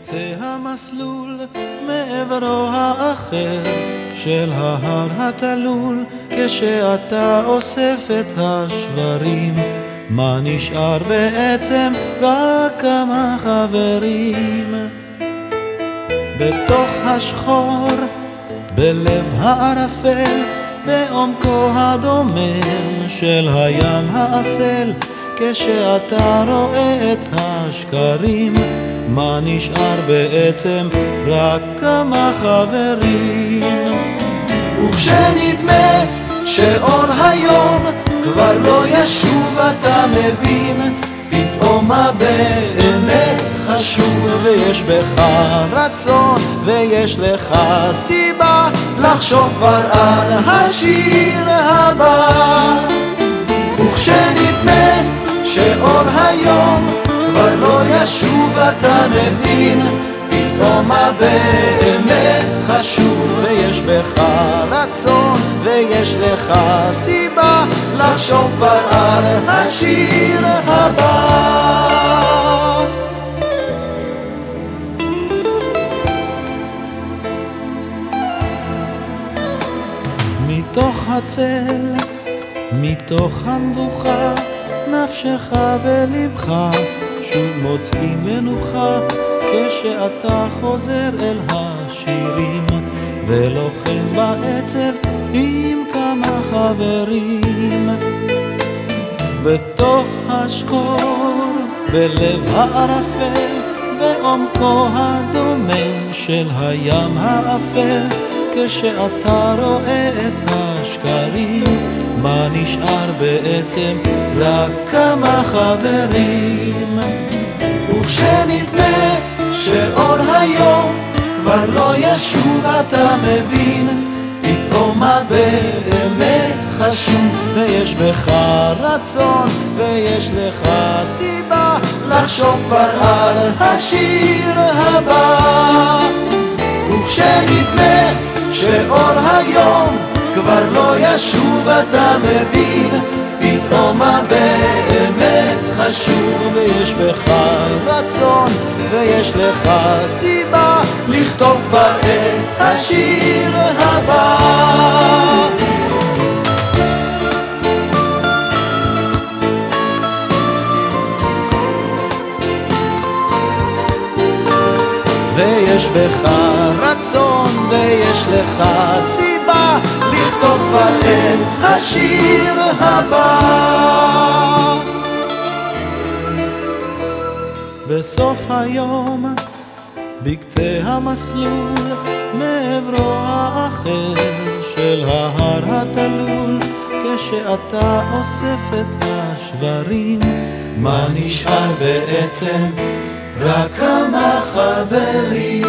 בקצה המסלול, מעברו האחר של ההר התלול, כשאתה אוסף את השברים, מה נשאר בעצם? רק כמה חברים. בתוך השחור, בלב הערפל, בעומקו הדומם של הים האפל, כשאתה רואה את השקרים, מה נשאר בעצם? רק כמה חברים. וכשנדמה שאור היום כבר לא ישוב, אתה מבין פתאום מה באמת חשוב, ויש בך רצון, ויש לך סיבה לחשוב כבר על השיר הבא. וכשנדמה שאור היום כבר לא ישוב, אתה מבין פתאום מה באמת חשוב, ויש בך רצון, ויש לך סיבה לחשוב כבר על השיר הבא. מתוך הצל, מתוך המבוכה, נפשך ולבך שוב מוצאים מנוחה, כשאתה חוזר אל השירים, ולוחם בעצב עם כמה חברים. בתוך השחור, בלב הערפל, בעומקו הדומם של הים האפל, כשאתה רואה את השקרים, מה נשאר בעצם? רק כמה חברים. וכשנדמה שאור היום כבר לא ישוב, אתה מבין פתאום מה באמת חשוב, ויש בך רצון, ויש לך סיבה לחשוב כבר על השיר הבא. וכשנדמה שאור היום כבר לא ישוב, אתה מבין פתאום מה חשוב, ויש בך רצון, ויש לך סיבה לכתוב כבר את השיר הבא. ויש בך רצון ויש לך סיבה לכתוב כבר את השיר הבא. בסוף היום, בקצה המסלול, מעברו האחר של ההר התלול, כשאתה אוסף את השברים, מה נשאר בעצם? רק כמה חברים.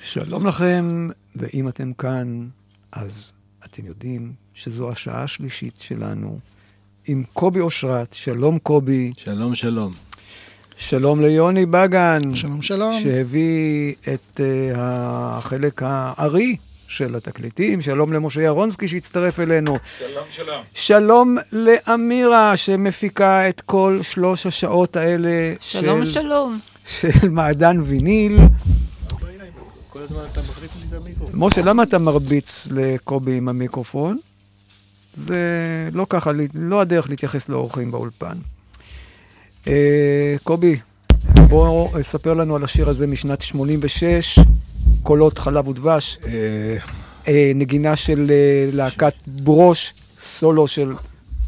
שלום לכם, ואם אתם כאן, אז אתם יודעים שזו השעה השלישית שלנו עם קובי אושרת. שלום קובי. שלום, שלום. שלום ליוני בגן. שלום, שלום. שהביא את uh, החלק הארי של התקליטים. שלום למשה ירונסקי שהצטרף אלינו. שלום, שלום. שלום לאמירה שמפיקה את כל שלוש השעות האלה שלום, של, שלום. של מעדן ויניל. כל הזמן אתה מחליף לי את המיקרופון. משה, למה אתה מרביץ לקובי עם המיקרופון? זה לא ככה, לא הדרך להתייחס לאורחים באולפן. אה, קובי, בוא ספר לנו על השיר הזה משנת 86, קולות חלב ודבש, אה, אה, נגינה של להקת ברוש, סולו של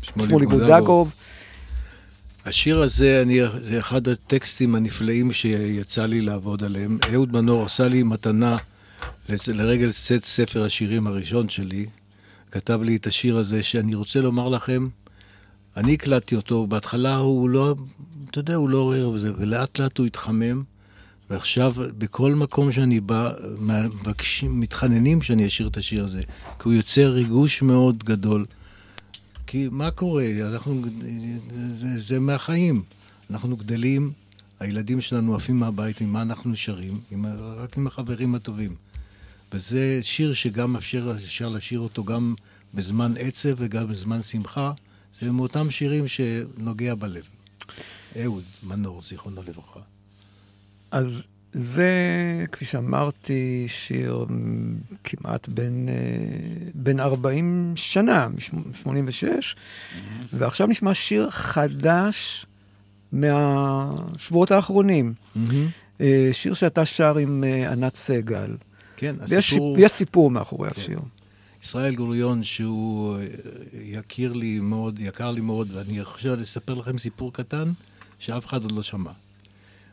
שמולי בודגוב. השיר הזה, אני, זה אחד הטקסטים הנפלאים שיצא לי לעבוד עליהם. אהוד מנור עשה לי מתנה לרגל סט ספר השירים הראשון שלי. כתב לי את השיר הזה, שאני רוצה לומר לכם, אני הקלטתי אותו, בהתחלה הוא לא, אתה יודע, הוא לא עורר בזה, ולאט לאט הוא התחמם, ועכשיו בכל מקום שאני בא, מבקשים, מתחננים שאני אשיר את השיר הזה, כי הוא יוצר ריגוש מאוד גדול. כי מה קורה? אנחנו, זה, זה מהחיים. אנחנו גדלים, הילדים שלנו עפים מהבית, עם מה אנחנו נשארים? עם, רק עם החברים הטובים. וזה שיר שגם אפשר, אפשר לשיר אותו גם בזמן עצב וגם בזמן שמחה. זה מאותם שירים שנוגע בלב. אהוד מנור, זיכרונו לברכה. אז זה, כפי שאמרתי, שיר כמעט אה, בן 40 שנה, מ-86, ועכשיו נשמע שיר חדש מהשבועות האחרונים. אה, שיר שאתה שר עם אה, ענת סגל. כן, ויש הסיפור... יש סיפור מאחורי השיר. ישראל גוריון, שהוא אה, יכיר לי מאוד, יקר לי מאוד, ואני חושב לספר לכם סיפור קטן שאף אחד עוד לא שמע.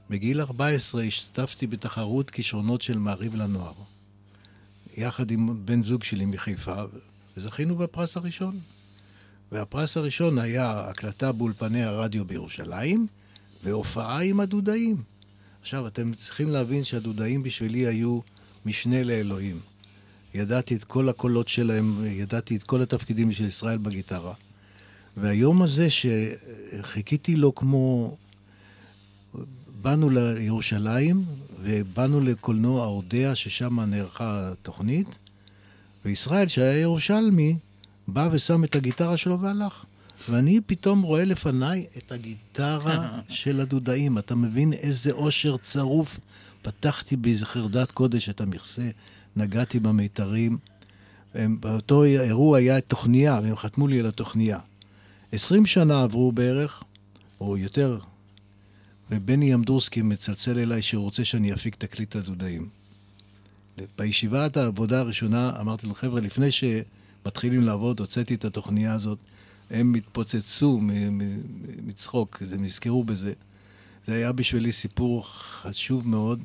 בגיל 14 השתתפתי בתחרות כישרונות של מעריב לנוער, יחד עם בן זוג שלי מחיפה, וזכינו בפרס הראשון. והפרס הראשון היה הקלטה באולפני הרדיו בירושלים, והופעה עם הדודאים. עכשיו, אתם צריכים להבין שהדודאים בשבילי היו משנה לאלוהים. ידעתי את כל הקולות שלהם, ידעתי את כל התפקידים של ישראל בגיטרה. והיום הזה שחיכיתי לו כמו... באנו לירושלים ובאנו לקולנוע האודע, ששם נערכה התוכנית, וישראל, שהיה ירושלמי, בא ושם את הגיטרה שלו והלך. ואני פתאום רואה לפניי את הגיטרה של הדודאים. אתה מבין איזה אושר צרוף? פתחתי באיזה חרדת קודש את המכסה, נגעתי במיתרים. הם- באותו אירוע היה תוכניה, והם חתמו לי על התוכניה. עשרים שנה עברו בערך, או יותר, ובני אמדורסקי מצלצל אליי שהוא רוצה שאני אפיק תקליט לדודאים. בישיבת העבודה הראשונה אמרתי להם, חבר'ה, לפני שמתחילים לעבוד, הוצאתי את התוכניה הזאת, הם התפוצצו מצחוק, הם נזכרו בזה. זה היה בשבילי סיפור חשוב מאוד.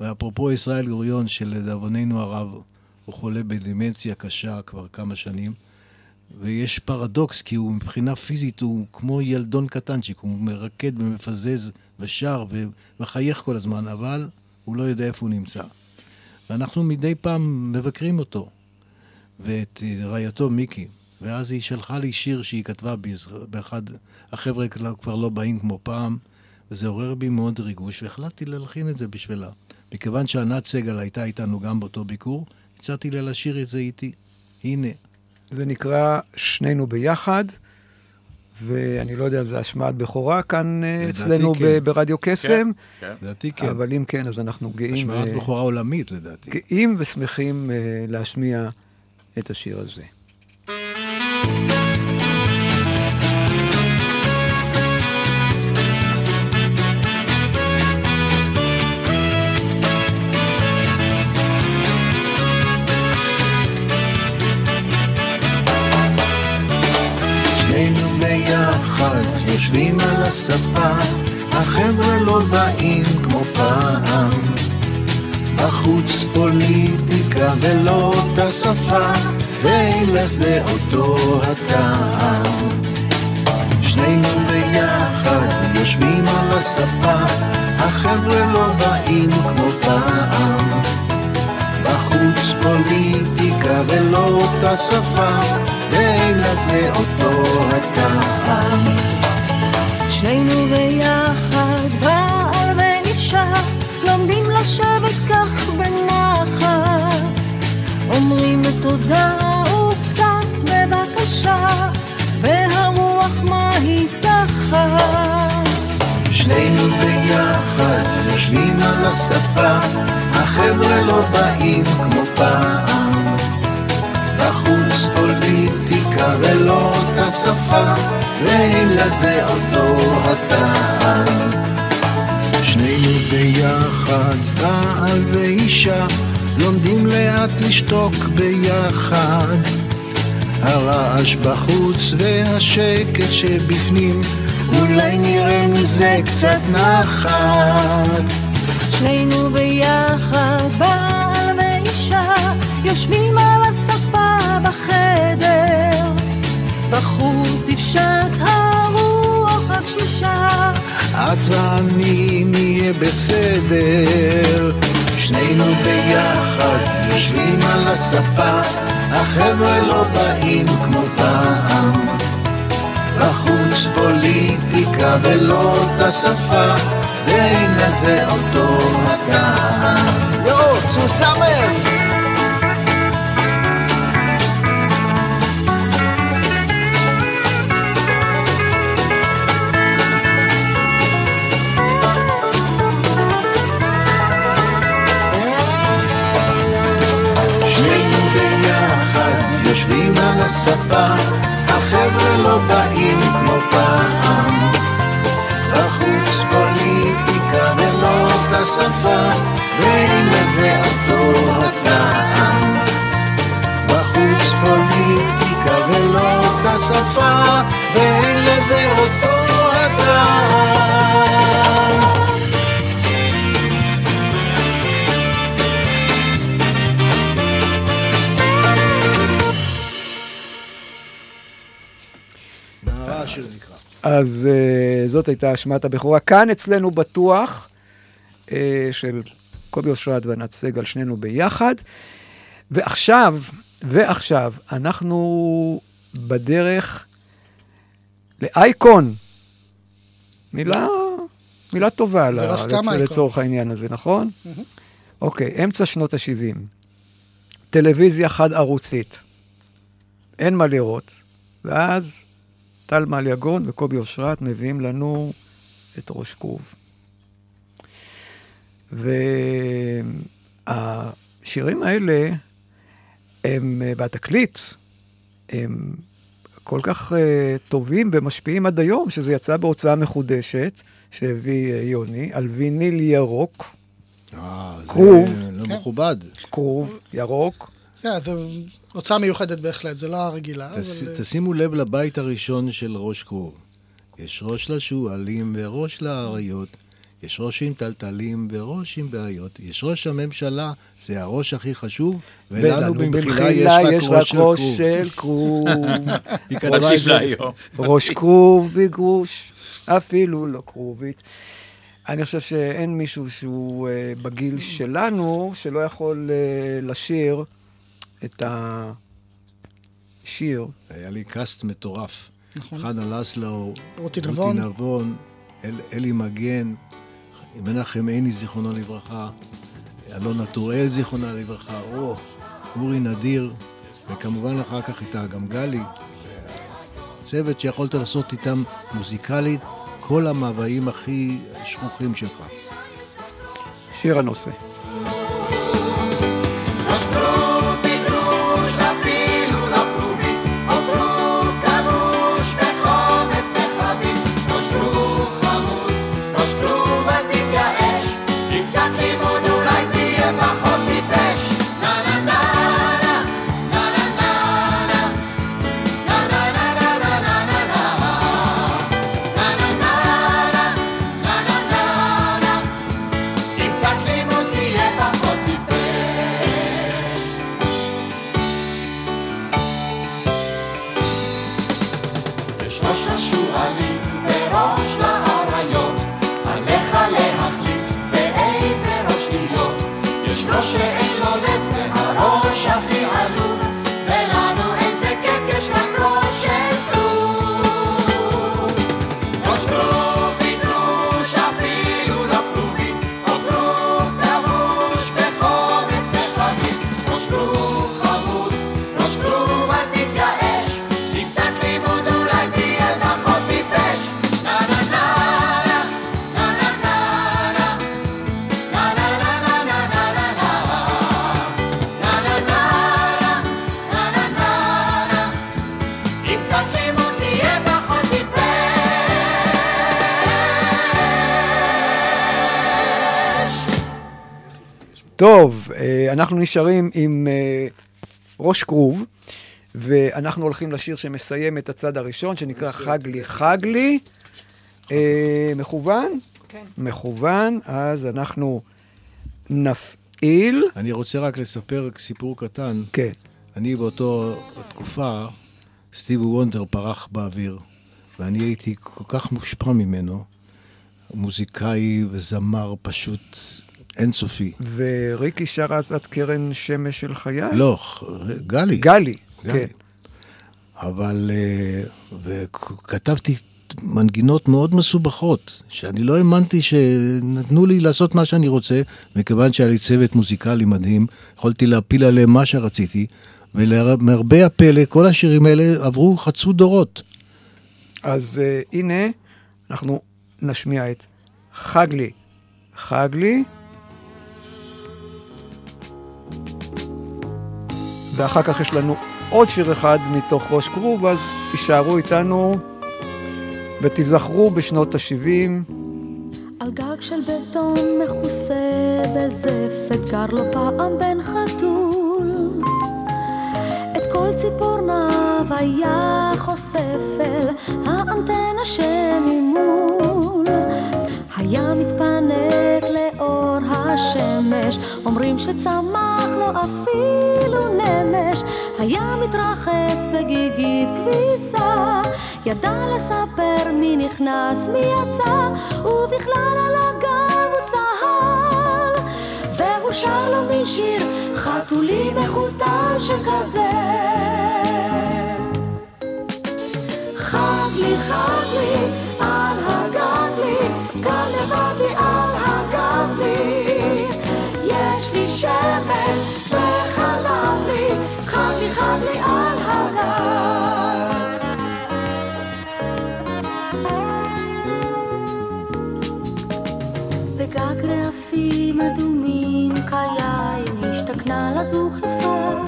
ואפרופו ישראל גוריון, שלדאבוננו הרב, הוא חולה בדמנציה קשה כבר כמה שנים, ויש פרדוקס, כי הוא מבחינה פיזית הוא כמו ילדון קטנצ'יק, הוא מרקד ומפזז ושר ומחייך כל הזמן, אבל הוא לא יודע איפה הוא נמצא. ואנחנו מדי פעם מבקרים אותו, ואת רעייתו מיקי, ואז היא שלחה לי שיר שהיא כתבה באחד, החבר'ה כבר לא באים כמו פעם, וזה עורר בי מאוד ריגוש, והחלטתי להלחין את זה בשבילה. מכיוון שענת סגל הייתה איתנו גם באותו ביקור, הצעתי לה לשיר את זה איתי. הנה. זה נקרא שנינו ביחד, ואני לא יודע אם זה השמעת בכורה כאן אה, אצלנו כן. ב- ברדיו קסם, לדעתי כן. אבל אם כן, אז אנחנו גאים, השמעת ו- בכורה עולמית לדעתי. גאים ושמחים אה, להשמיע את השיר הזה. הספה, החבר'ה לא באים כמו פעם. בחוץ פוליטיקה ולא אותה שפה, ואין לזה אותו הטעם. שנינו ביחד יושבים על הספה, החבר'ה לא באים כמו פעם. בחוץ פוליטיקה ולא אותה שפה, ואין לזה אותו הטעם. שנינו ביחד בעל ואישה, לומדים לשבת כך בנחת. אומרים תודה וקצת בבקשה, והרוח מה היא סחה. שנינו ביחד יושבים על הספה, החבר'ה לא באים כמו פעם. בחוץ פוליטיקה ולא את השפה. ואין לזה אותו הטעם. שנינו ביחד, בעל ואישה, לומדים לאט לשתוק ביחד. הרעש בחוץ והשקט שבפנים, אולי נראה מזה קצת נחת. שנינו ביחד, בעל ואישה, יושבים על הספה בחדר. בחוץ יפשט הרוח הקשישה. את ואני נהיה בסדר. שנינו ביחד, יושבים על הספה, החבר'ה לא באים כמו פעם. בחוץ פוליטיקה ולא אותה שפה, ואין לזה אותו הטעם. יואו, סוסמר! הספה, החבר'ה לא באים כמו פעם. בחוץ פוליטיקה ולא אותה שפה, ואין לזה אותו הטעם. בחוץ פוליטיקה ולא אותה שפה, ואין לזה אותו הטעם. אז uh, זאת הייתה אשמת הבכורה. כאן אצלנו בטוח, uh, של קובי אושרת וענת סגל, שנינו ביחד. ועכשיו, ועכשיו, אנחנו בדרך לאייקון. מילה, מילה טובה ל- לצ-. לצורך העניין הזה, נכון? אוקיי, אמצע שנות ה-70. טלוויזיה חד-ערוצית. אין מה לראות. ואז טל מליגון וקובי אושרת מביאים לנו את ראש כרוב. והשירים האלה, הם, אה, והתקליט, הם כל כך uh, טובים ומשפיעים עד היום, שזה יצא בהוצאה מחודשת, שהביא uh, יוני, על ויניל ירוק, אה, זה כרוב. לא. מכובד. כרוב, ירוק. כן, זו הוצאה מיוחדת בהחלט, זה לא הרגילה, תש- אבל... תשימו לב לבית הראשון של ראש כרוב. יש ראש לשועלים וראש לאריות, יש ראש עם טלטלים וראש עם בעיות, יש ראש הממשלה, זה הראש הכי חשוב, ולנו במחילה יש רק ראש של ראש כרוב. של כרוב. ראש כרוב בגרוש, אפילו לא כרובית. אני חושב שאין מישהו שהוא uh, בגיל שלנו, שלא יכול uh, לשיר את השיר. היה לי קאסט מטורף. נכון. חנה לסלו, רותי נבון. נבון, אל, אלי מגן, מנחם עיני, זיכרונו לברכה, אלונה טוראל, זיכרונה לברכה, או, אורי נדיר, וכמובן אחר כך איתה גם גלי. צוות שיכולת לעשות איתם מוזיקלית כל המאוויים הכי שכוחים שלך. שיר הנושא. אשריהם טוב, אה, אנחנו נשארים עם אה, ראש כרוב, ואנחנו הולכים לשיר שמסיים את הצד הראשון, שנקרא חג לי חג לי. אה, מכוון? כן. מכוון, אז אנחנו נפעיל. אני רוצה רק לספר סיפור קטן. כן. אני באותו תקופה, סטיבי וונדר פרח באוויר, ואני הייתי כל כך מושפע ממנו, מוזיקאי וזמר פשוט אינסופי. וריקי שר אז את קרן שמש של חיי? לא, גלי. גלי, גלי. כן. אבל, אה, וכתבתי מנגינות מאוד מסובכות, שאני לא האמנתי שנתנו לי לעשות מה שאני רוצה, מכיוון שהיה לי צוות מוזיקלי מדהים, יכולתי להפיל עליהם מה שרציתי, ולמרבה הפלא, כל השירים האלה עברו, חצו דורות. אז uh, הנה, אנחנו נשמיע את חג לי, חג לי, ואחר כך יש לנו עוד שיר אחד מתוך ראש כרוב, אז תישארו איתנו ותיזכרו בשנות ה-70. על גג של בטון מכוסה בזפת, גר לו פעם בן חתול. את כל ציפורניו היה חושף אל האנטנה שממול. היה מתפנק לאור השמש, אומרים שצמח לו אפילו נמש. היה מתרחץ בגיגית כביסה, ידע לספר מי נכנס, מי יצא, ובכלל על הגב הוא צהל. והוא שר לו מין שיר חתולי מחוטל שכזה. השתכנה לדוכיפה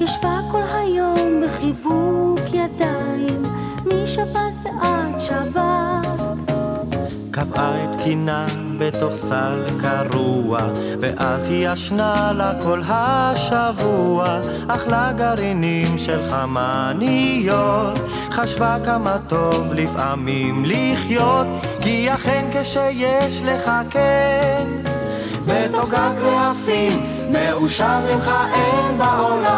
ישבה כל היום בחיבוק ידיים משבת ועד שבת. קבעה את קינה בתוך סל קרוע, ואז היא ישנה לה כל השבוע, אכלה גרעינים של חמניות, חשבה כמה טוב לפעמים לחיות, כי אכן כשיש לך כן, בתוגג רעפים, מאושר ממך אין בעולם.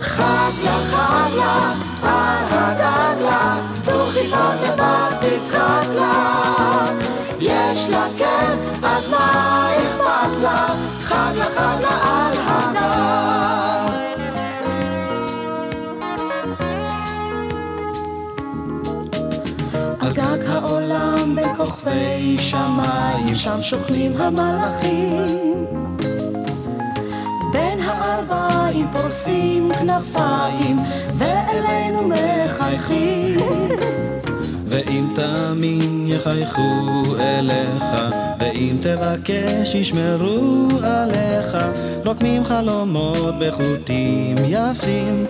חג לה, חג לה, על הגג לה, דוכיפת לבד תצחק לה. יש לה כן, אז מה אכפת לה? חג לה, חג לה כוכבי שמיים, שם שוכנים המלאכים. בין הארבעים פורסים כנפיים, ואלינו מחייכים. ואם תאמין יחייכו אליך, ואם תבקש ישמרו עליך, רוקמים חלומות בחוטים יפים,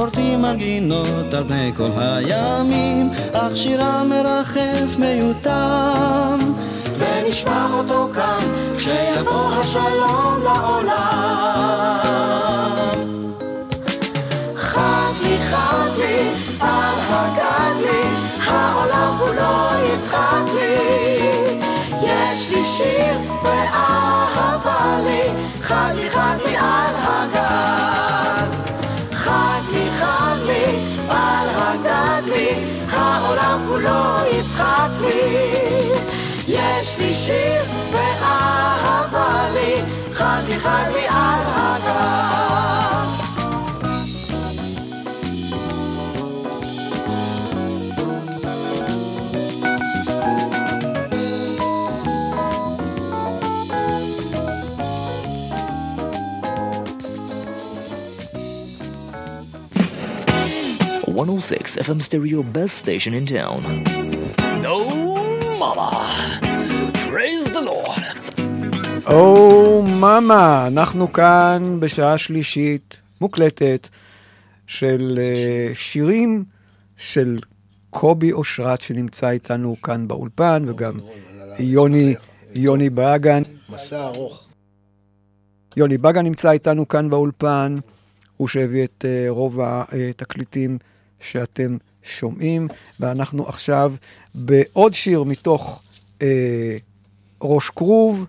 פורטים על גינות על פני כל הימים, אך שירם מרחף מיותם. ונשמע אותו כאן, כשיבוא השלום לעולם. חג לי, חג לי, על הגג לי, העולם כולו יצחק לי. יש לי שיר ואהבה לי, חג לי, חג לי על הגג. יצחק לי. יש לי שיר ואהבה לי, חג לי, חג לי על הגג. One oh six FM stereo best station in town. או מאמה, אנחנו כאן בשעה שלישית מוקלטת של אה, שירים של קובי אושרת שנמצא איתנו כאן באולפן וגם יוני, יוני באגן. מסע ארוך. יוני באגן נמצא איתנו כאן באולפן, הוא שהביא את אה, רוב התקליטים שאתם שומעים, ואנחנו עכשיו בעוד שיר מתוך אה, ראש כרוב,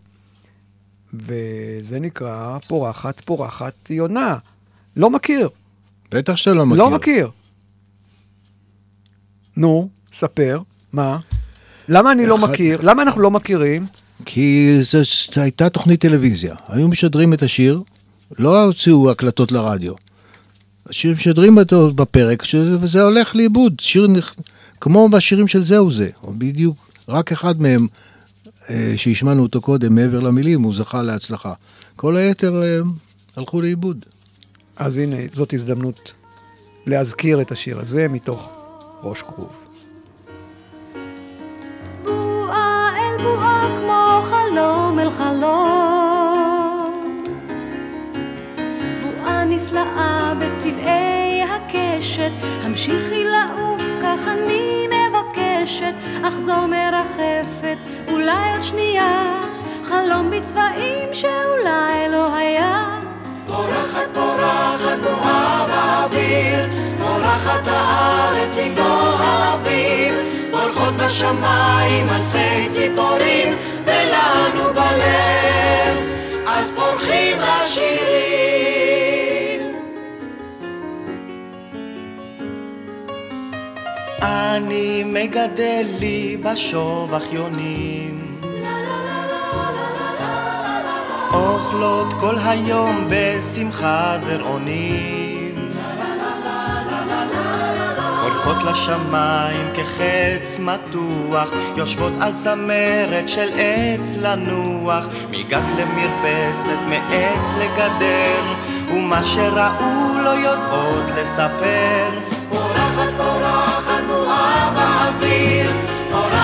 וזה נקרא פורחת פורחת יונה. לא מכיר. בטח שאתה לא מכיר. לא מכיר. נו, ספר, מה? למה אני לא אחד- מכיר? למה אנחנו לא מכירים? כי זו הייתה תוכנית טלוויזיה. היו משדרים את השיר, לא הוציאו הקלטות לרדיו. השיר משדרים אותו בפרק, ש- וזה הולך לאיבוד. שיר נכ... כמו בשירים של זהו זה, או בדיוק, רק אחד מהם, שהשמענו אותו קודם, מעבר למילים, הוא זכה להצלחה. כל היתר אה, הלכו לאיבוד. אז הנה, זאת הזדמנות להזכיר את השיר הזה מתוך ראש כרוב. בועה אל בועה כמו חלום אל חלום. בועה נפלאה בצבעי הקשת, המשיכי לעוף כך אני מבקשת, אחזור מרחפת, אולי עוד שנייה, חלום בצבעים שאולי לא היה. פורחת פורחת בועה באוויר, פורחת הארץ עם בוא האביב, פורחות בשמיים אלפי ציפורים, ולנו בלב, אז פורחים השירים. אני מגדל לי בשובח יונים. אוכלות כל היום בשמחה זרעונים. הולכות לשמיים כחץ מתוח יושבות על צמרת של עץ לנוח. מגג למרפסת מעץ לגדר ומה שראו לא יודעות לספר. פורחת פורחת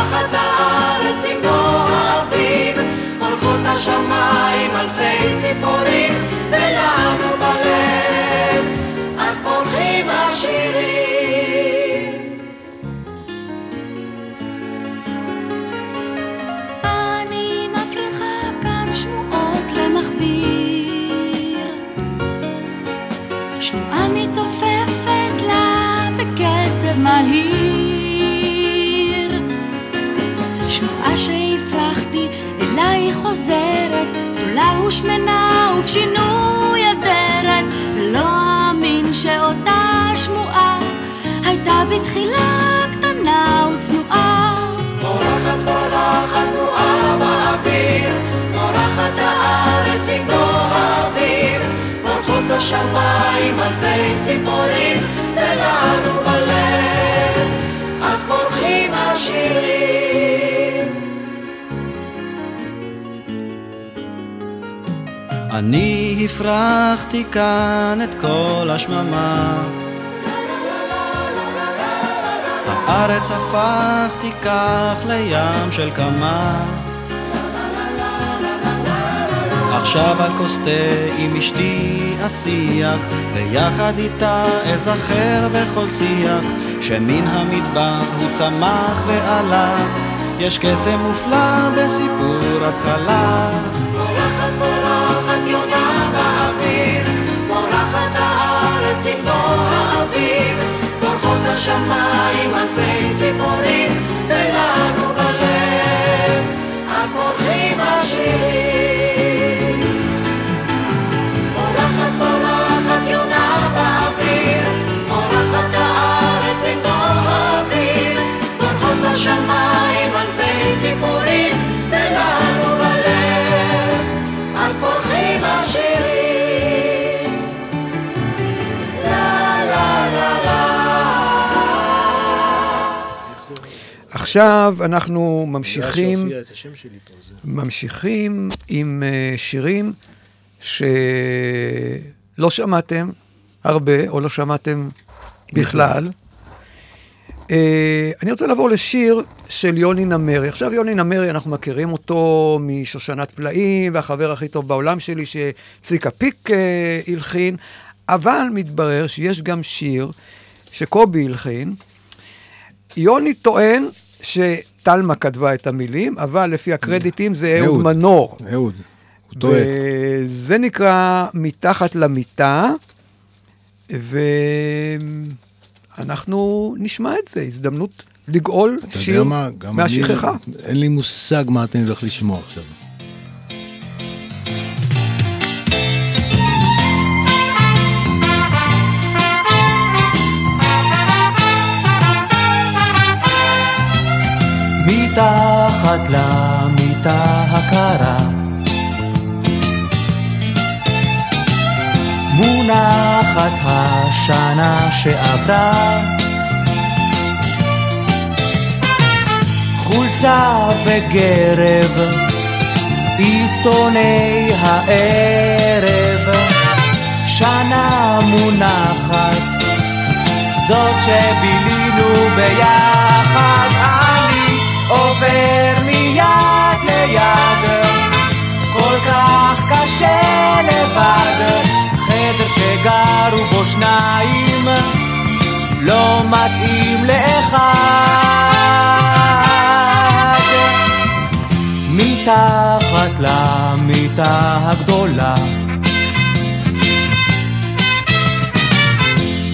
פורחת הארץ עם בוא האביב, פורחות בשמיים אלפי ציפורים, חוזרת גדולה ושמנה ובשינוי אדרת ולא אאמין שאותה שמועה הייתה בתחילה קטנה וצנועה. פורחת פורחת בועה באוויר, פורחת הארץ עם בוא האביב, פורחות בשמיים אלפי ציפורים, ולנו בלב, אז פורחים השירים. אני הפרחתי כאן את כל השממה. הארץ הפכתי כך לים של כמה. עכשיו על כוס תה עם אשתי אשיח ויחד איתה אזכר בכל שיח שמן המדבר הוא צמח ועלה יש קסם מופלא בסיפור התחלה בוא האביב, פורחות השמיים אלפי ציפורים, ולנו בלב, אז פורחים השירים. פורחת פורחת יונה באוויר, פורחת הארץ בוא האביב, פורחות השמיים אלפי ציפורים, עכשיו אנחנו ממשיכים, ממשיכים עם אה, שירים שלא שמעתם הרבה, או לא שמעתם בכלל. אה, אני רוצה לעבור לשיר של יוני נמרי. עכשיו יוני נמרי, אנחנו מכירים אותו משושנת פלאים, והחבר הכי טוב בעולם שלי, שצביקה פיק אה, הלחין, אבל מתברר שיש גם שיר שקובי הלחין. יוני טוען שטלמה כתבה את המילים, אבל לפי הקרדיטים זה אהוד אהוד. מנור. אהוד, הוא טועה. וזה נקרא מתחת למיטה, ואנחנו נשמע את זה, הזדמנות לגאול שיר מהשכחה. אין לי מושג מה אני הולך לשמוע עכשיו. מתחת למיטה הקרה. מונחת השנה שעברה. חולצה וגרב עיתוני הערב. שנה מונחת זאת שבילינו ביחד עובר מיד ליד. כל כך קשה לבד חדר שגרו בו שניים לא מתאים לאחד. מתחת למיטה הגדולה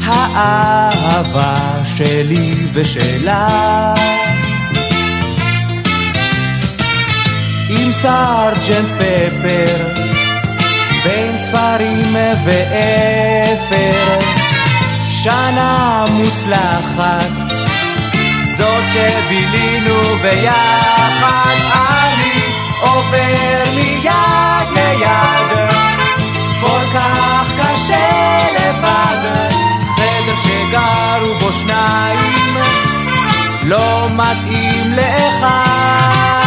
האהבה שלי ושלה עם סארג'נט פפר בין ספרים ואפר. שנה מוצלחת זאת שבילינו ביחד אני עובר מיד ליד. כל כך קשה לבד חדר שגרו בו שניים לא מתאים לאחד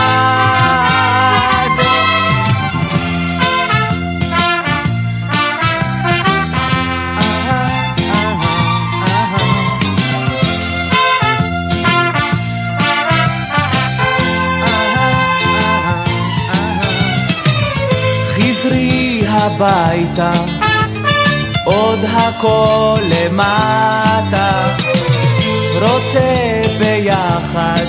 הביתה, עוד הכל למטה, רוצה ביחד,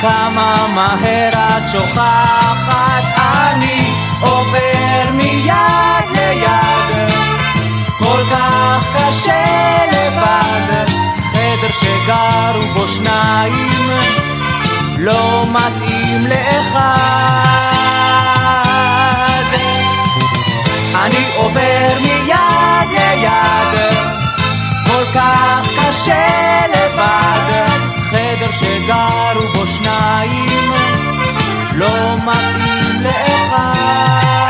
כמה מהר את שוכחת, אני עובר מיד ליד, כל כך קשה לבד, חדר שגרו בו שניים, לא מתאים לאחד. אני עובר מיד ליד, כל כך קשה לבד, חדר שגרו בו שניים, לא מתאים לאחד.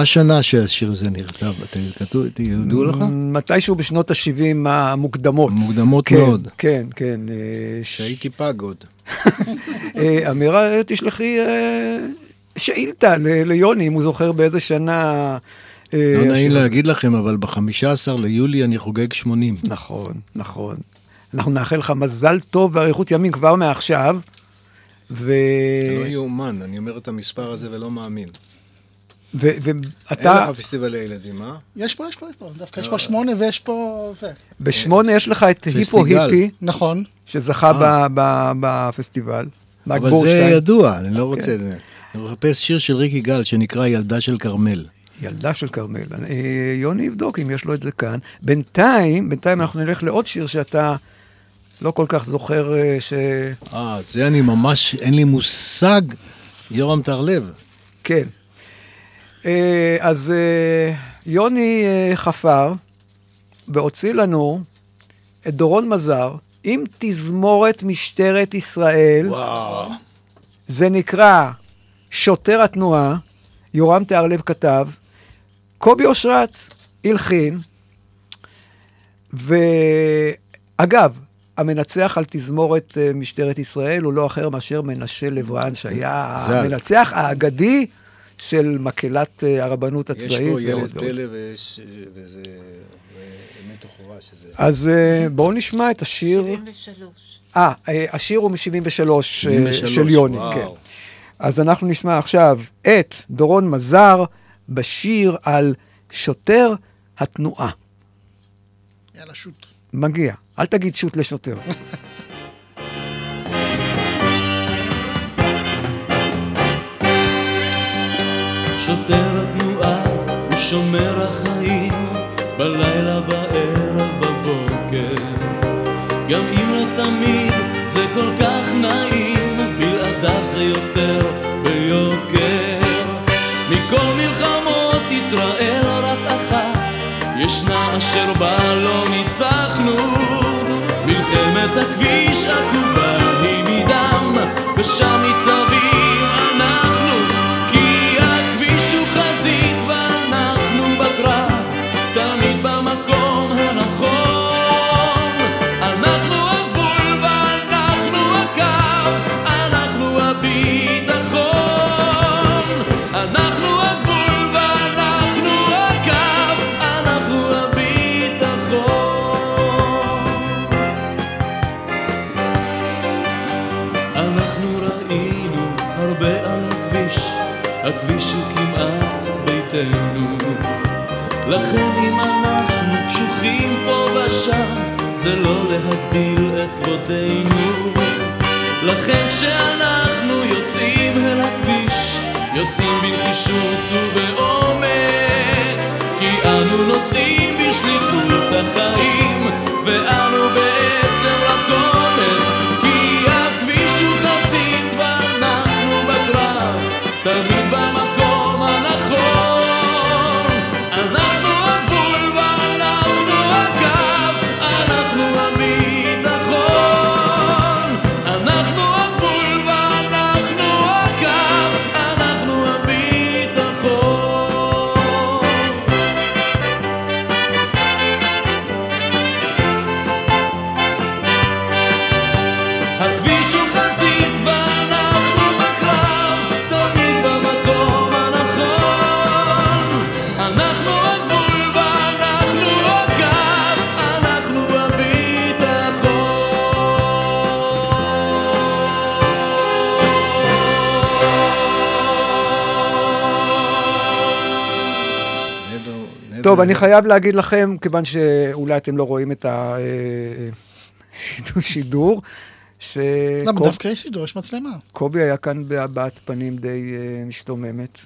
מה השנה שהשיר הזה נכתב? ידעו לך? מתישהו בשנות ה-70 המוקדמות. מוקדמות כן, מאוד. כן, כן. אה, שהייתי פג עוד. אה, אמירה, תשלחי אה, שאילתה ל- ליוני, אם הוא זוכר באיזה שנה... לא נעים להגיד לכם, אבל ב-15 ליולי אני חוגג 80. נכון, נכון. אנחנו נאחל לך מזל טוב ואריכות ימים כבר מעכשיו. ו... זה לא יאומן, אני אומר את המספר הזה ולא מאמין. ו- אין ואתה, לך פסטיבלי ילדים, אה? יש פה, יש פה, יש פה, דווקא יש פה שמונה ויש פה זה. בשמונה יש לך את היפו. היפי, נכון. שזכה ב- ב- בפסטיבל. אבל זה. ידוע, אני לא רוצה... כן. אני מחפש שיר של ריקי גל שנקרא ילדה של כרמל. ילדה של כרמל. אה, יוני יבדוק אם יש לו את זה כאן. בינתיים, בינתיים אנחנו נלך לעוד שיר שאתה לא כל כך זוכר אה, ש... אה, זה אני ממש, אין לי מושג, יורם טרלב. כן. אה, אז אה, יוני אה, חפר והוציא לנו את דורון מזר עם תזמורת משטרת ישראל. וואו. זה נקרא שוטר התנועה, יורם תיארלב כתב, קובי אושרת הלחין. ואגב, המנצח על תזמורת משטרת ישראל הוא לא אחר מאשר מנשה לברן, שהיה ז"ל. המנצח האגדי של מקהלת אה, הרבנות יש הצבאית. פה יהוד ועוד. פלא ויש... וזה... אמת וכאורה שזה... אז אה, בואו נשמע את השיר. 73. אה, אה, השיר הוא מ-73 73, של יוני, וואו. כן. אז אנחנו נשמע עכשיו את דורון מזר בשיר על שוטר התנועה. יאללה, שוט. מגיע, אל תגיד שוט לשוטר. שוטר התנועה הוא שומר החיים בלילה, בערב, בבוקר. גם אם לא תמיד זה כל כך נעים בלעדיו זה יותר ביוקר. מכל מלחמות ישראל רק אחת ישנה אשר בה לא ניצחנו. מלחמת הכביש עקובה היא מדם ושם ניצבים לכן אם אנחנו קשוחים פה ושם, זה לא להגביל את כבודנו. לכן כשאנחנו יוצאים אל הכביש, יוצאים בנחישות טוב, אני חייב להגיד לכם, כיוון שאולי אתם לא רואים את השידור, למה דווקא יש שידור, יש מצלמה. שקובי היה כאן בהבעת פנים די אה, משתוממת.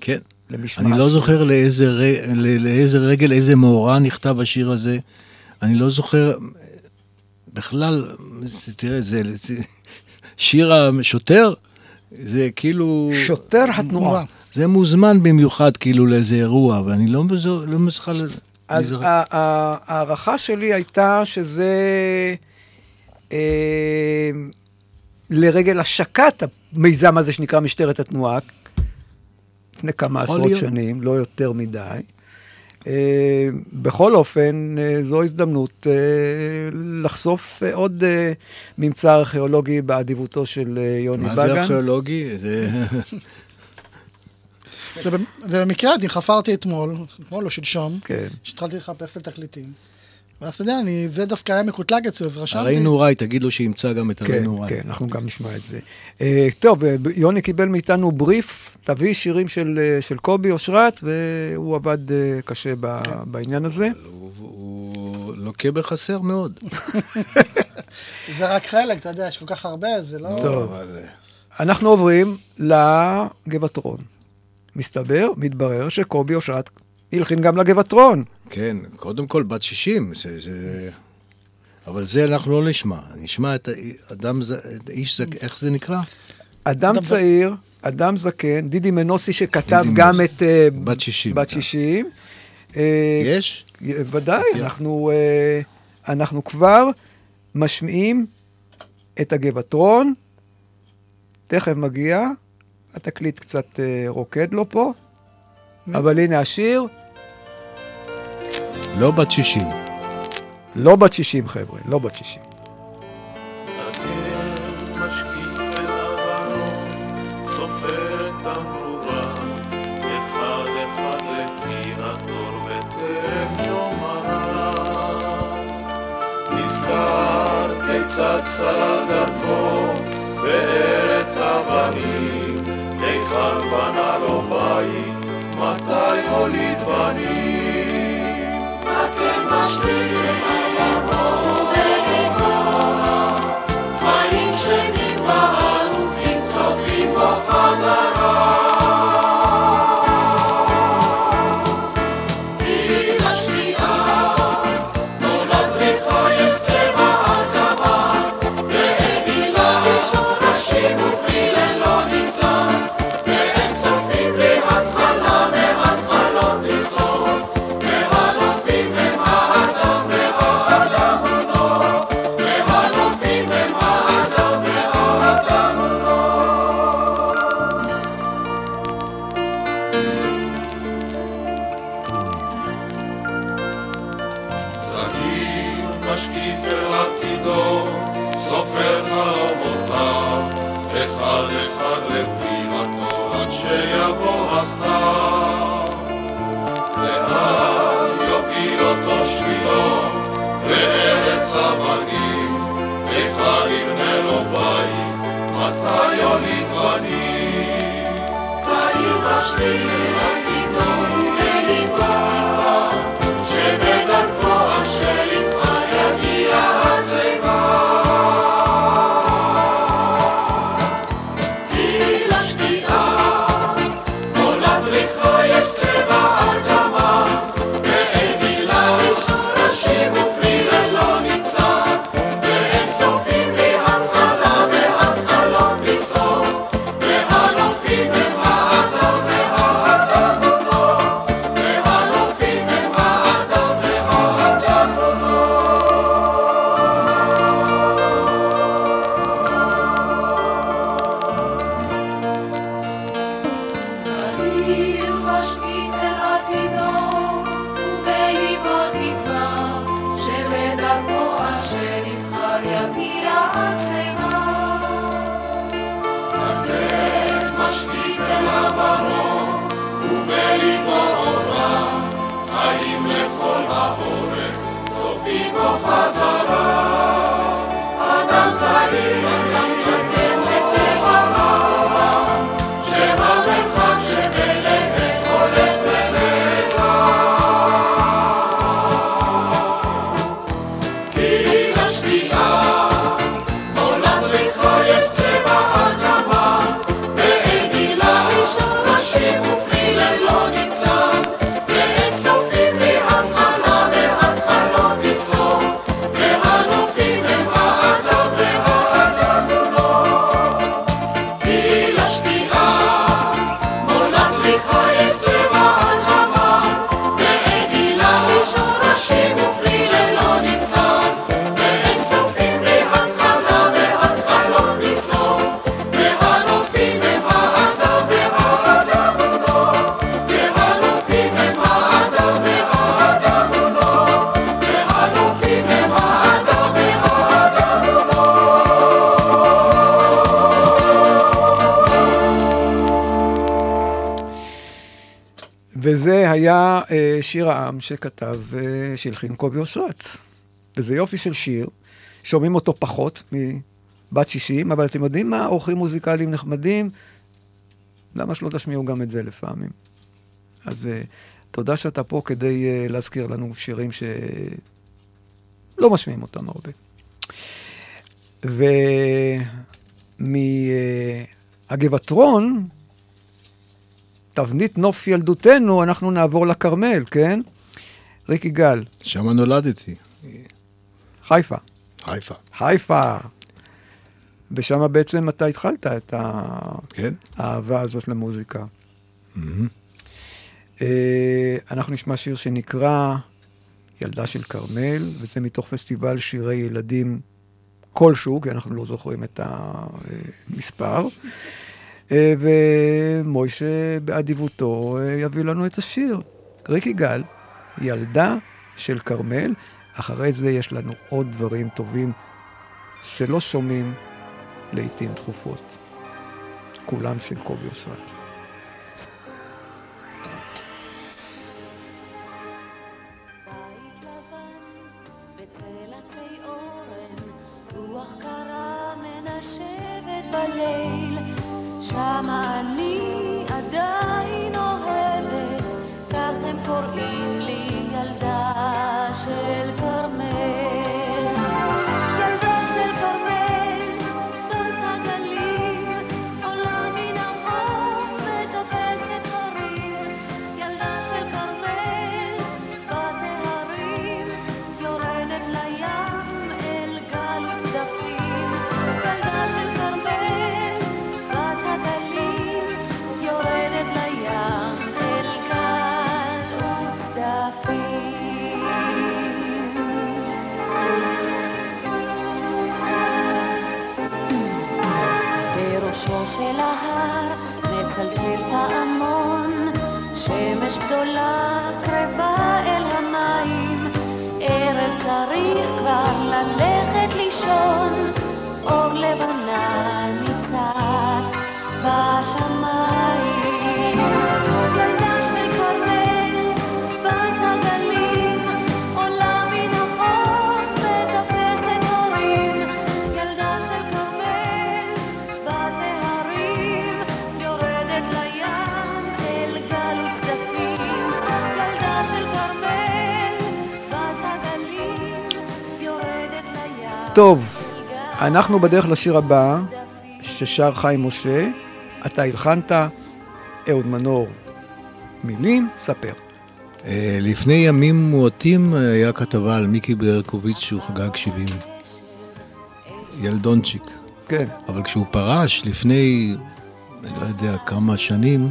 כן. למשמעת. אני לא זוכר לאיזה, ר- לאיזה רגל, איזה מאורע נכתב השיר הזה. אני לא זוכר בכלל, תראה, זה זה- שיר השוטר, זה כאילו... שוטר התנועה. זה מוזמן במיוחד כאילו לאיזה אירוע, ואני לא לא מצליחה... אז ההערכה שלי הייתה שזה אה, לרגל השקת המיזם הזה שנקרא משטרת התנועה, לפני כמה עשרות להיות. שנים, לא יותר מדי. אה, בכל אופן, אה, זו הזדמנות אה, לחשוף אה, עוד אה, ממצא ארכיאולוגי באדיבותו של אה, יוני מה בגן. זה ארכיאולוגי? זה... זה במ- זה במקרה, אני חפרתי אתמול, אתמול או שלשום, כן. שהתחלתי לחפש את התקליטים. ואז אתה יודע, אני, זה דווקא היה מקוטלג אצלי, אז רשמתי. הרי נוראי, תגיד לו שימצא גם את הרי כן, נוראי. כן, אנחנו גם נשמע את זה. אה, טוב, אה, יוני קיבל מאיתנו בריף, תביא שירים של, אה, של קובי אושרת, והוא עבד קשה ב, בעניין הזה. הוא לוקה בחסר מאוד. זה רק חלק, אתה יודע, יש כל כך הרבה, זה לא... טוב. אנחנו עוברים לגבעתרון. מסתבר, מתברר שקובי אושרת הלחין גם לגבעתרון. כן, קודם כל בת 60, זה, זה... אבל זה אנחנו לא נשמע, נשמע את האדם, ז- את איש זק... איך זה נקרא? אדם צעיר, אדם זקן, דידי מנוסי שכתב דידי גם מנוסי. את... אה, בת 60. בת 60. יש? ודאי, אנחנו, אה, אנחנו כבר משמיעים את הגבעתרון, תכף מגיע, התקליט קצת אה, רוקד לו פה, אבל הנה השיר, לא בת 60. לא בת 60, חבר'ה, לא בת 60. משקיף אל עברו, סופר את תמרורה, אחד אחד לפי התור בטרם יום הרע. נזכר כיצד סלל דרכו בארץ אבנים, είχαν παναλοπάει, ματάει όλοι τβανοί. Θα κρεμαστεί. שיר העם שכתב, אה, שהלחין קובי אושרת. וזה יופי של שיר, שומעים אותו פחות מבת 60, אבל אתם יודעים מה? אורחים מוזיקליים נחמדים, למה שלא תשמיעו גם את זה לפעמים? אז אה, תודה שאתה פה כדי אה, להזכיר לנו שירים שלא משמיעים אותם הרבה. ומהגבעתרון, תבנית נוף ילדותנו, אנחנו נעבור לכרמל, כן? ריק יגאל. שם נולדתי, חיפה. חיפה. חיפה. ושם בעצם אתה התחלת את כן. האהבה הזאת למוזיקה. מהמם. אה, אנחנו נשמע שיר שנקרא ילדה של כרמל, וזה מתוך פסטיבל שירי ילדים כלשהו, כי אנחנו לא זוכרים את המספר. אה, ומוישה באדיבותו אה, יביא לנו את השיר. ריק יגאל, ילדה של כרמל, אחרי זה יש לנו עוד דברים טובים שלא שומעים לעיתים תכופות. כולם של קובי אושרת. כך הם אנחנו בדרך לשיר הבא, ששר חיים משה. אתה הלחנת, אהוד מנור, מילים, ספר. אה, לפני ימים מועטים היה כתבה על מיקי ברקוביץ' שהוא חגג 70. ילדונצ'יק. כן. אבל כשהוא פרש לפני, אני לא יודע כמה שנים,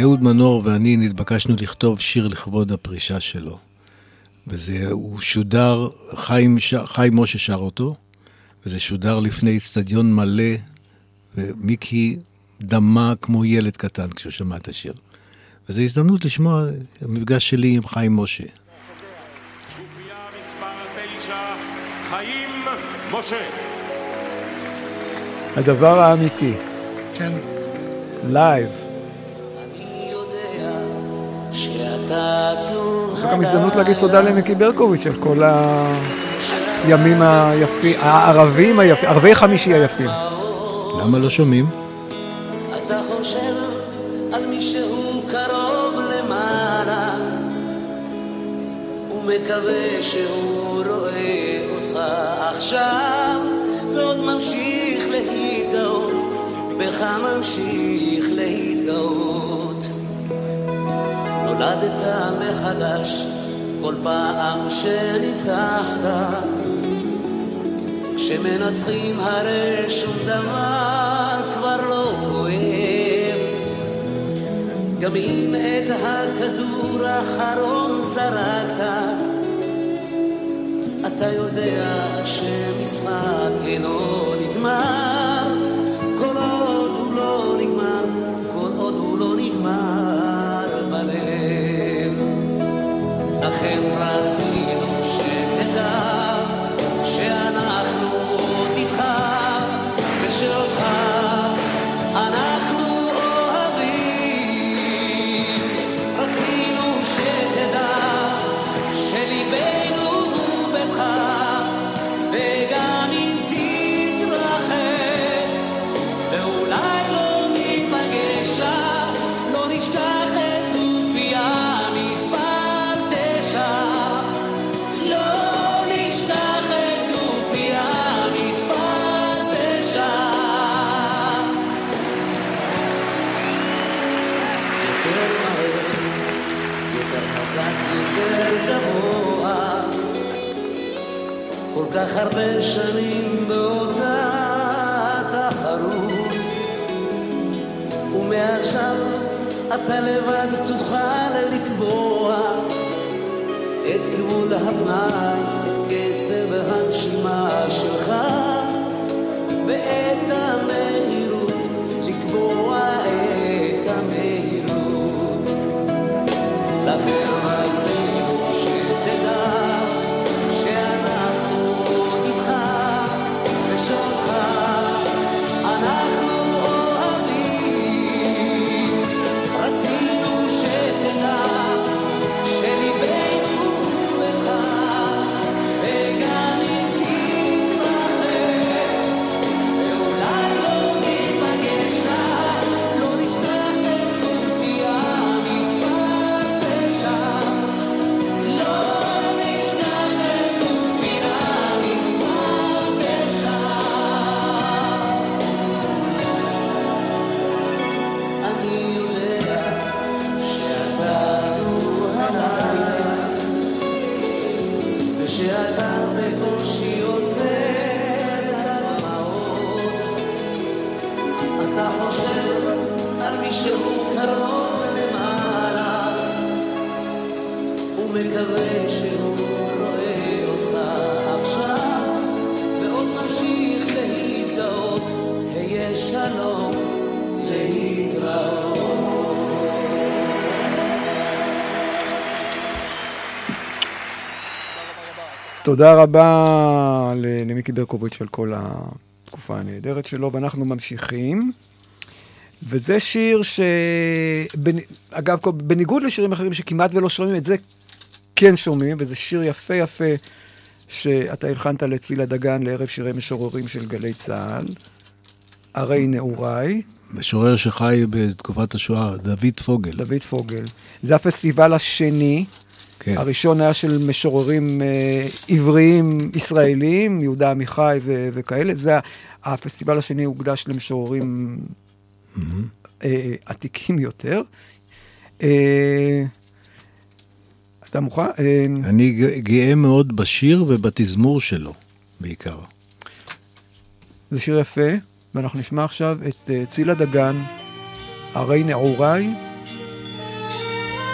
אהוד מנור ואני נתבקשנו לכתוב שיר לכבוד הפרישה שלו. וזה, הוא שודר, חיים, ש... חיים משה שר אותו, וזה שודר לפני אצטדיון מלא, ומיקי דמע כמו ילד קטן כשהוא שמע את השיר. וזו הזדמנות לשמוע המפגש שלי עם חיים משה. חיים משה. הדבר האמיתי. כן. live. זו גם הזדמנות להגיד תודה למיקי ברקוביץ' על כל הימים היפים, הערבים היפים, ערבי חמישי היפים. למה לא שומעים? אתה חושב על מי שהוא קרוב למעלה ומקווה שהוא רואה אותך עכשיו ועוד ממשיך להתגאות בך ממשיך להתגאות נולדת מחדש כל פעם שניצחת. כשמנצחים הרי שום דבר כבר לא כואב. גם אם את הכדור האחרון זרקת אתה יודע שמשחק אינו נגמר לכן רצינו יותר מהר, יותר חזק, יותר גבוה כל כך הרבה שנים באותה תחרות ומעכשיו אתה לבד תוכל לקבוע את גבול הפנאי, את קצב הנשימה שלך ואת המהירות, תודה רבה למיקי ברקוביץ' על כל התקופה הנהדרת שלו, ואנחנו ממשיכים. וזה שיר ש... בנ- אגב, בניגוד לשירים אחרים שכמעט ולא שומעים, את זה כן שומעים, וזה שיר יפה יפה שאתה הלחנת לצילה דגן לערב שירי משוררים של גלי צה"ל, הרי נעוריי. משורר שחי בתקופת השואה, דוד פוגל. דוד פוגל. זה הפסטיבל השני. כן. הראשון היה של משוררים אה, עבריים ישראלים, יהודה עמיחי ו- וכאלה. זה הפסטיבל השני הוקדש למשוררים אה, עתיקים יותר. אה, אתה מוכן? אה, אני גאה מאוד בשיר ובתזמור שלו, בעיקר. זה שיר יפה, ואנחנו נשמע עכשיו את אה, צילה דגן, הרי נעוריי,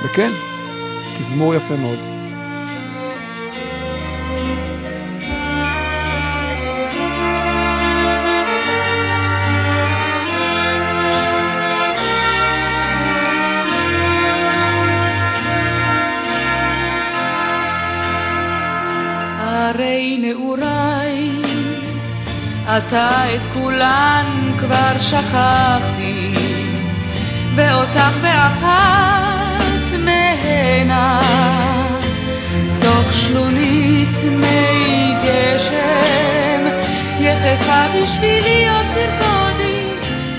וכן, תזמור יפה מאוד. הרי נעוריי, אתה את כולן כבר שכחתי, ואותך באחת מהנה, תוך שלולית מי גשם, יחפה בשבילי עוד תרקודי,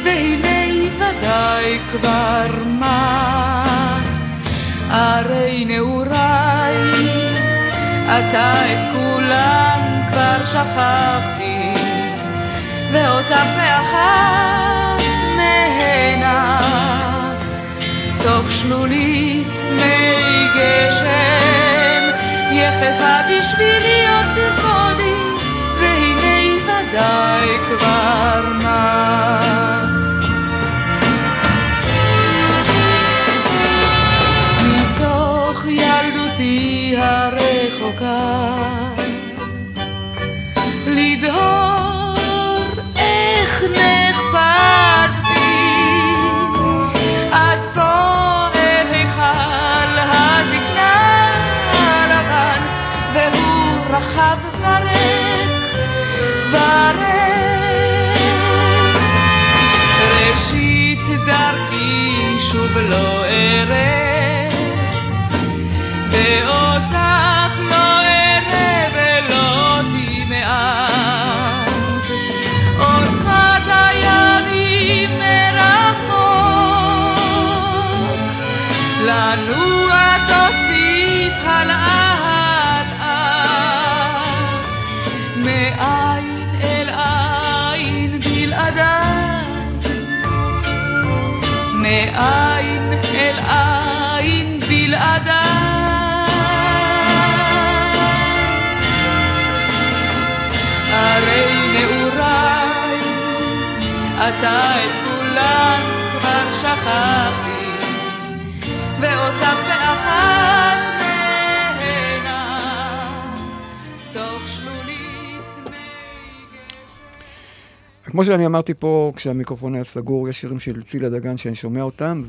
והנה ודאי כבר מת. הרי נעוריי, אתה את כולם כבר שכחתי, ואותך באחת תוך שלולית מי גשם, יחפה בשבילי עוד תרקודי, והנה ודאי כבר מת. מתוך ילדותי הרחוקה לדהור שוב לא אראה ואותך לא אראה ולא תמאס אורכת הימים מרחוק. לנוע מאין אל עין בלעדיי. הרי נעוריי אתה את כולם כבר שכחתי ואותך באחת מהנה תוך שלולית כמו שאני אמרתי פה, כשהמיקרופון היה סגור, יש שירים של צילה דגן שאני שומע אותם,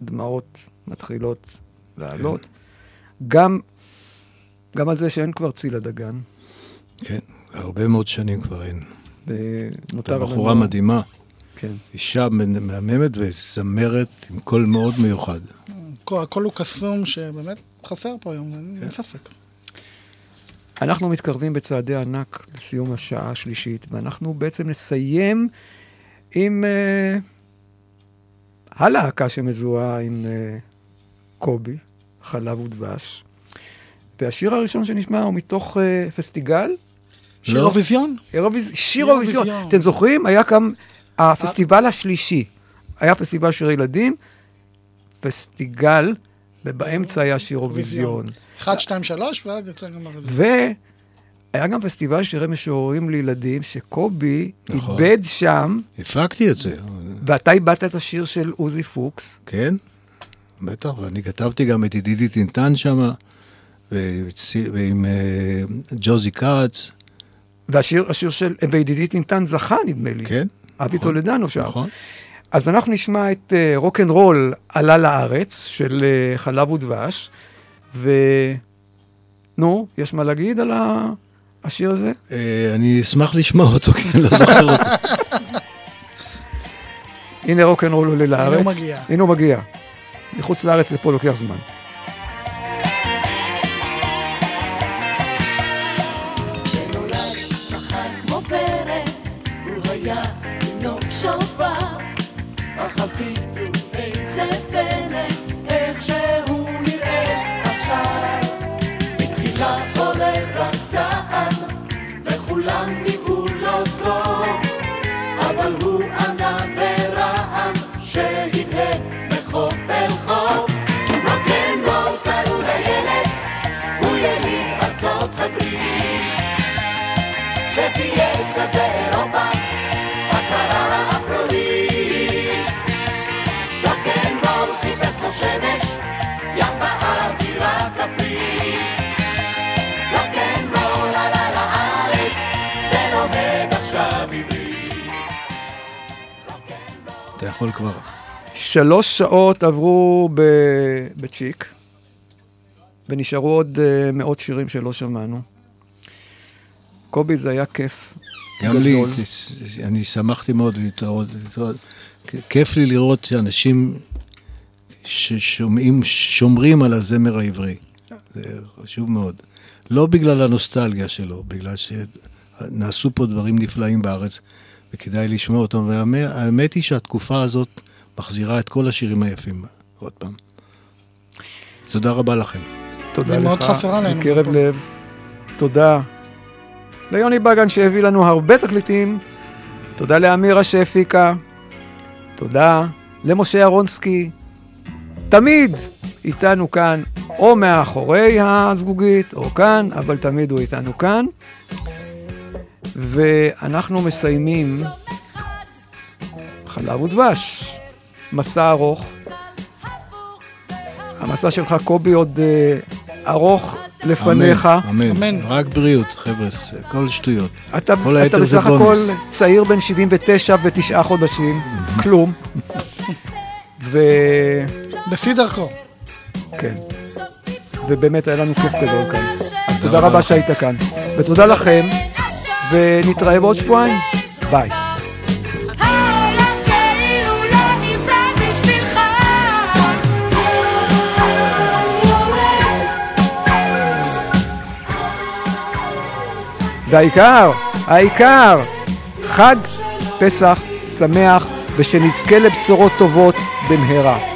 ודמעות מתחילות לעלות. גם, גם על זה שאין כבר צילה דגן. כן, הרבה מאוד שנים כבר אין. הייתה בחורה לנו- מדהימה. כן. אישה מהממת וזמרת עם קול מאוד מיוחד. הכל- הכל הוא קסום שבאמת חסר פה היום, אין ספק. אנחנו מתקרבים בצעדי ענק לסיום השעה השלישית, ואנחנו בעצם נסיים עם uh, הלהקה שמזוהה עם uh, קובי, חלב ודבש. והשיר הראשון שנשמע הוא מתוך uh, פסטיגל. שיר אירוויזיון? אירוויז... שיר אירוויזיון. אירוויזיון. אתם זוכרים? היה כאן הפסטיבל השלישי. היה פסטיבל שיר ילדים, פסטיגל, ובאמצע היה שיר אירוויזיון. 1, 2, 3, ואז יוצא גם הרביעי. והיה גם פסטיבל שירי משוררים לילדים, שקובי נכון. איבד שם, הפקתי את זה, ואתה איבדת את השיר של עוזי פוקס. כן? בטח, ואני כתבתי גם את ידידי טינטן שם, ועם אה, ג'וזי כץ. והשיר השיר של, וידידי טינטן זכה, נדמה לי. כן. אבי טולדנו שם. נכון. אז אנחנו נשמע את uh, רוק אנד רול עלה לארץ, של uh, חלב ודבש, ו... נו, יש מה להגיד על השיר הזה? אה, אני אשמח לשמוע אותו, כי אני לא זוכר אותו. הנה רוק אנד רול עולה לארץ. הוא מגיע. הנה הוא מגיע. מחוץ לארץ לפה לוקח זמן. יכול כבר. שלוש שעות עברו ב... בצ'יק, ונשארו עוד uh, מאות שירים שלא שמענו. קובי, זה היה כיף. גם לי, אני שמחתי מאוד להתראות. כיף לי לראות שאנשים ששומעים, שומרים על הזמר העברי. זה חשוב מאוד. לא בגלל הנוסטלגיה שלו, בגלל שנעשו פה דברים נפלאים בארץ, וכדאי לשמוע אותם. והאמת היא שהתקופה הזאת מחזירה את כל השירים היפים עוד פעם. תודה רבה לכם. תודה לך, מאוד חסרה לנו מקרב. לב. תודה. ליוני בגן שהביא לנו הרבה תקליטים. תודה לאמירה שהפיקה. תודה למשה אהרונסקי. תמיד איתנו כאן, או מאחורי הזגוגית, או כאן, אבל תמיד הוא איתנו כאן. ואנחנו מסיימים חלב ודבש, מסע ארוך. המסע שלך, קובי, עוד אה, ארוך לפניך. אמן, אמן. רק בריאות, חבר'ה, הכל שטויות. אתה, כל אתה בסך הכל. צעיר בן 79 ותשעה חודשים, כלום. ו... בשיא דרכו. כן. ובאמת היה לנו כיף גדול כאן. אז תודה רבה שהיית כאן. ותודה לכם, ונתראה בעוד שבועיים. ביי. והעיקר, העיקר, חג פסח שמח, ושנזכה לבשורות טובות במהרה.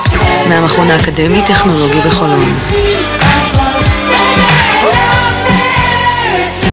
מהמכון האקדמי-טכנולוגי בחולון.